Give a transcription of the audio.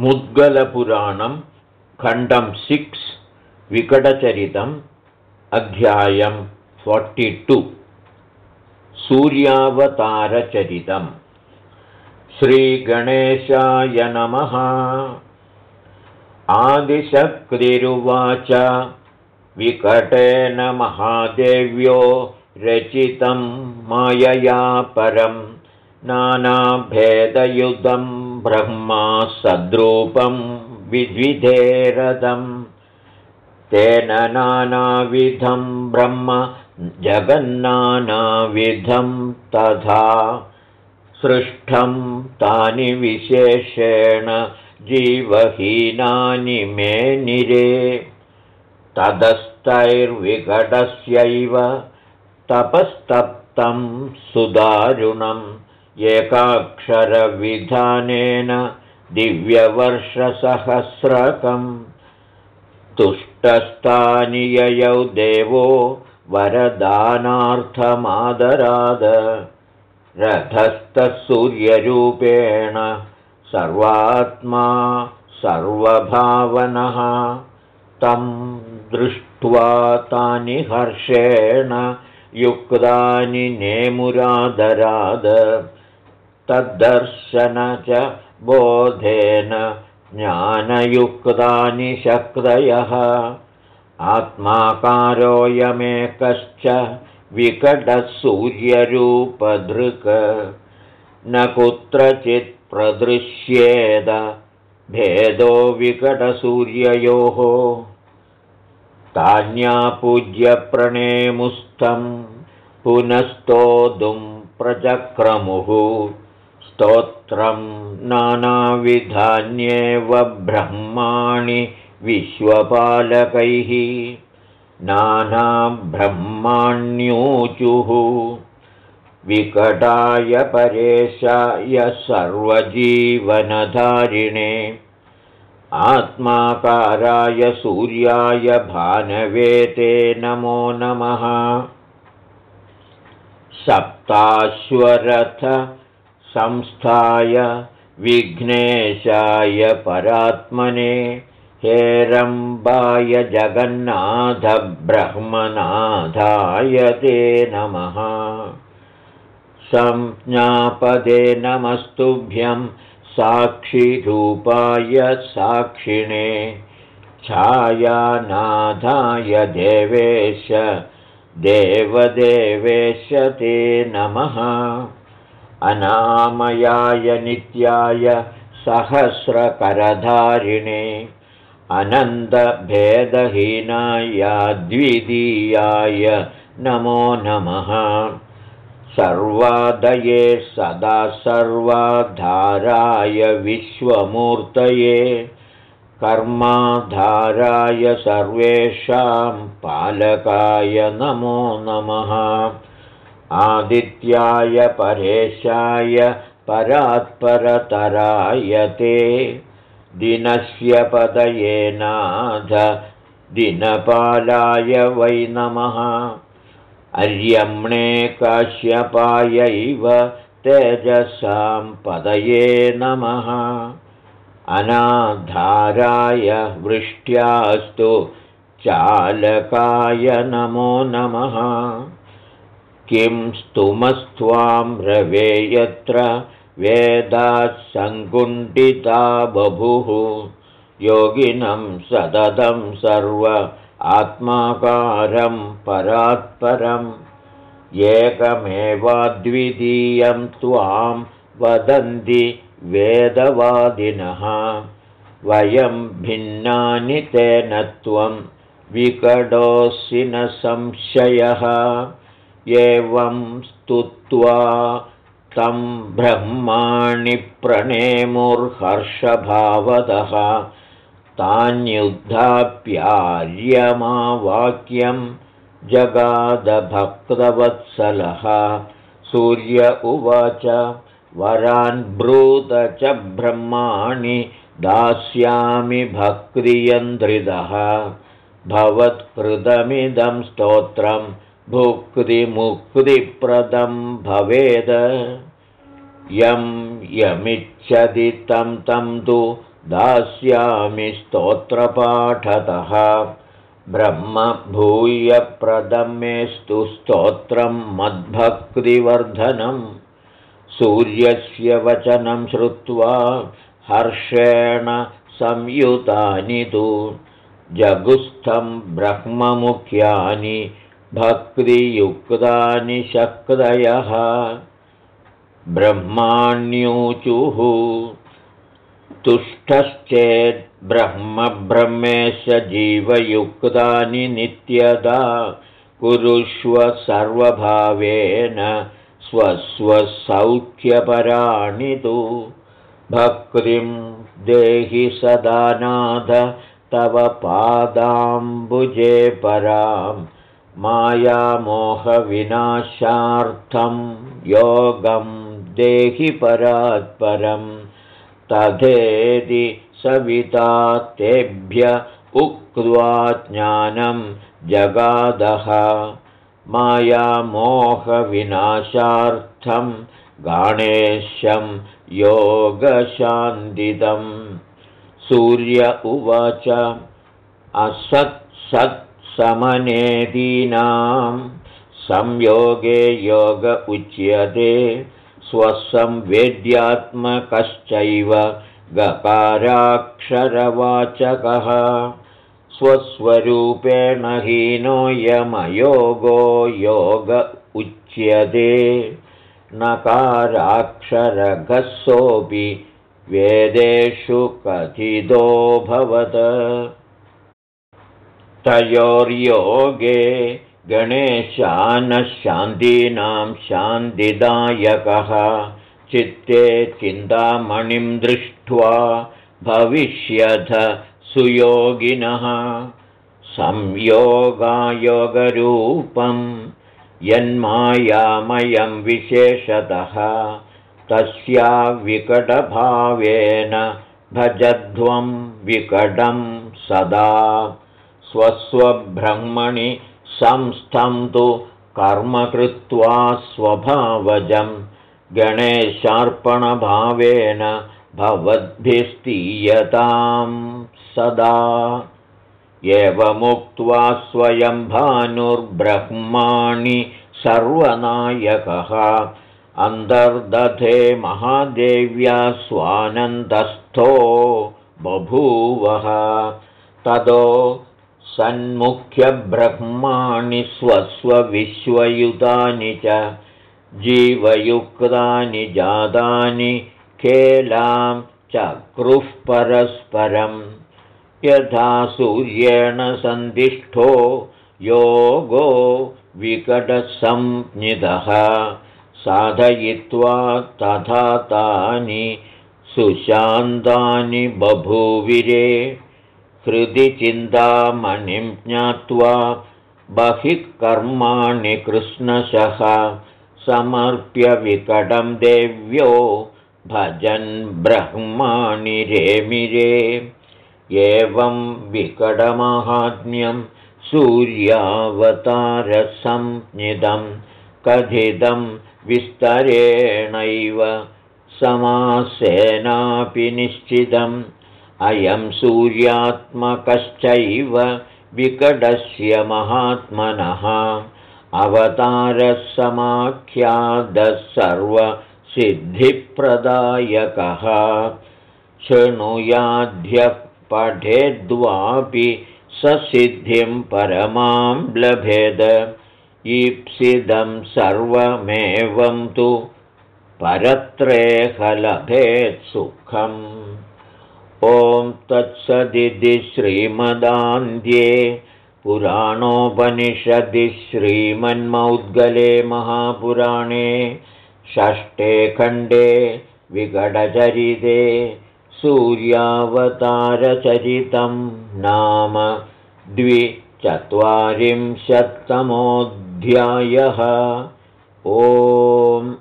मुद्गलपुराणं खण्डं सिक्स् विकटचरितम् अध्यायं फोर्टिटु सूर्यावतारचरितम्। श्रीगणेशाय नमः। आदिशक्तिरुवाच। विकटेन महादेव्यो रचितं मायया परं नानाभेदयुधं ब्रह्मा सद्रूपं विद्विधेरदम् तेन नानाविधं ब्रह्म जगन्नानाविधं तथा सृष्टं तानि विशेषेण जीवहीनानि मे निरे। तदस्तैर्विकटस्यैव तपस्तप्तं सुदारुणम् एकाक्षरविधानेन दिव्यवर्षसहस्रकम्। तुष्टस्तानि ययौ देवो वरदानार्थमादराद। रथस्थसूर्यरूपेण सर्वात्मा सर्वभावनः। तं दृष्ट्वा तानि हर्षेण युक्तानि नेमुरादराद तद्दर्शन च बोधेन ज्ञानयुक्तानि शक्तयः आत्माकारोऽयमेकश्च विकटसूर्यरूपधृक् न कुत्रचित् प्रदृश्येद भेदो विकटसूर्ययोः। तान्यापूज्य प्रणेमुस्थं पुनस्तोदुं प्रचक्रमुः स्तोत्रं नानाविधान्येव ब्रह्माणि विश्वपालकैः नानाब्रह्माण्यूचुः विकटाय परेशाय सर्वजीवनधारिणे आत्माकाराय सूर्याय भानवेते नमो नमः सप्ताश्वरथ संस्थाय विघ्नेशाय परात्मने हेरम्बाय जगन्नाथब्रह्मनाथाय ते नमः। संज्ञापदे नमस्तुभ्यं साक्षिरूपाय साक्षिणे छायानाथाय देवेश देवदेवेश ते नमः अनामयाय नित्याय सहस्रकरधारिणे अनन्दभेदहीनाय द्वितीयाय नमो नमः। सर्वादये सदा सर्वाधाराय विश्वमूर्तये कर्माधाराय सर्वेषां पालकाय नमो नमः आदित्याय परेशाय परात्परतराय ते। दिनस्य पदयेनाथ दिनपालाय वै नमः। अर्यम्णे काश्यपायैव तेजसां पदये नमः। अनाधाराय वृष्ट्यास्तु चालकाय नमो नमः किं स्तुमस्त्वां रवे यत्र वेदात्सङ्कुण्डिता बभुः। योगिनं सततं सर्व आत्माकारं परात्परम्। एकमेवाद्वितीयं त्वां वदन्ति वेदवादिनः। वयं भिन्नानि तेन त्वं विकटोऽसि न संशयः एवं स्तुत्वा तं ब्रह्माणि प्रणेमुर्हर्षभावतः तान्युद्धाप्यार्यमावाक्यं जगादभक्तवत्सलः। सूर्य उवाच वरान् ब्रूत च ब्रह्माणि दास्यामि भक्तियन्द्रिदः। भवत्कृतमिदं स्तोत्रं भुक्तिमुक्तिप्रदं भवेद। यं यमिच्छति तं तं तु दास्यामि स्तोत्रपाठतः। ब्रह्मभूयप्रदमेस्तु स्तोत्रं मद्भक्तिवर्धनम् सूर्यस्य वचनं श्रुत्वा हर्षेण संयुतानि तु। जगुस्थं ब्रह्ममुख्यानि भक्तियुक्तानि शक्तयः ब्रह्माण्यूचुः तुष्टश्चेद् ब्रह्मब्रह्मेश जीवयुक्तानि नित्यदा कुरुष्व सर्वभावेन स्वस्वसौख्यपराणि तु भक्तिं देहि सदानाथ तव पादाम्बुजे परां मायामोहविनाशार्थं योगं देहि परात्परं तथेति सविता तेभ्य उक्त्वा ज्ञानं जगादः। मायामोहविनाशार्थं गाणेशं योगशान्दिदम् सूर्य उवाच असत्सत्समनेदीनां संयोगे योग उच्यते स्वसंवेद्यात्मकश्चैव गकाराक्षरवाचकः। स्वस्वरूपेण हीनोऽयमयोगो योग उच्यते नकाराक्षरघसोऽपि वेदेषु कथितोऽभवत् तयोर्योगे गणेशानशान्तीनां शान्तिदायकः। चित्ते चिन्तामणिं दृष्ट्वा भविष्यथ सुयोगिनः। संयोगायोगरूपं यन्मायामयं विशेषतः। तस्या विकटभावेन भजध्वं विकटं सदा स्वस्वब्रह्मणि संस्थं तु कर्म कृत्वा स्वभावजं गणेशार्पणभावेन भवद्भिस्तीयतां सदा एवमुक्त्वा स्वयं भानुर्ब्रह्माणि सर्वनायकः अन्तर्दधे महादेव्या स्वानन्दस्थो बभूवः ततो सन्मुख्यब्रह्माणि स्वस्वविश्वयुतानि च जीवयुक्तानि जातानि खेलां चक्रुः परस्परं यथा सूर्येण सन्दिष्टो योगो विकटसंज्ञितः साधयित्वा तथा तानि सुशान्तानि बभूविरे हृदि चिन्तामणिं ज्ञात्वा बहिः कर्माणि कृष्णशः समर्प्य विकटं देव्यो भजन् ब्रह्माणि रेमिरे। एवं विकटमाहात्म्यं सूर्यावतारसंज्ञितं कथितं विस्तरेणैव समासेनापि निश्चितम् अयं सूर्यात्मकश्चैव विकटस्य महात्मनः। अवतारसमाख्यातः सर्वसिद्धिप्रदायकः। शृणुयाध्यः पठेद्वापि ससिद्धिं परमां लभेद। ईप्सिदं सर्वमेवं तु परत्रेहलभेत् सुखम् ॐ तत्सदिति श्रीमदान्ध्ये पुराणोपनिषदि श्रीमन्मौद्गले महापुराणे षष्ठे खण्डे विकटचरिते सूर्यावतारचरितं नाम द्विचत्वारिंशत्तमोऽध्यायः। ओम्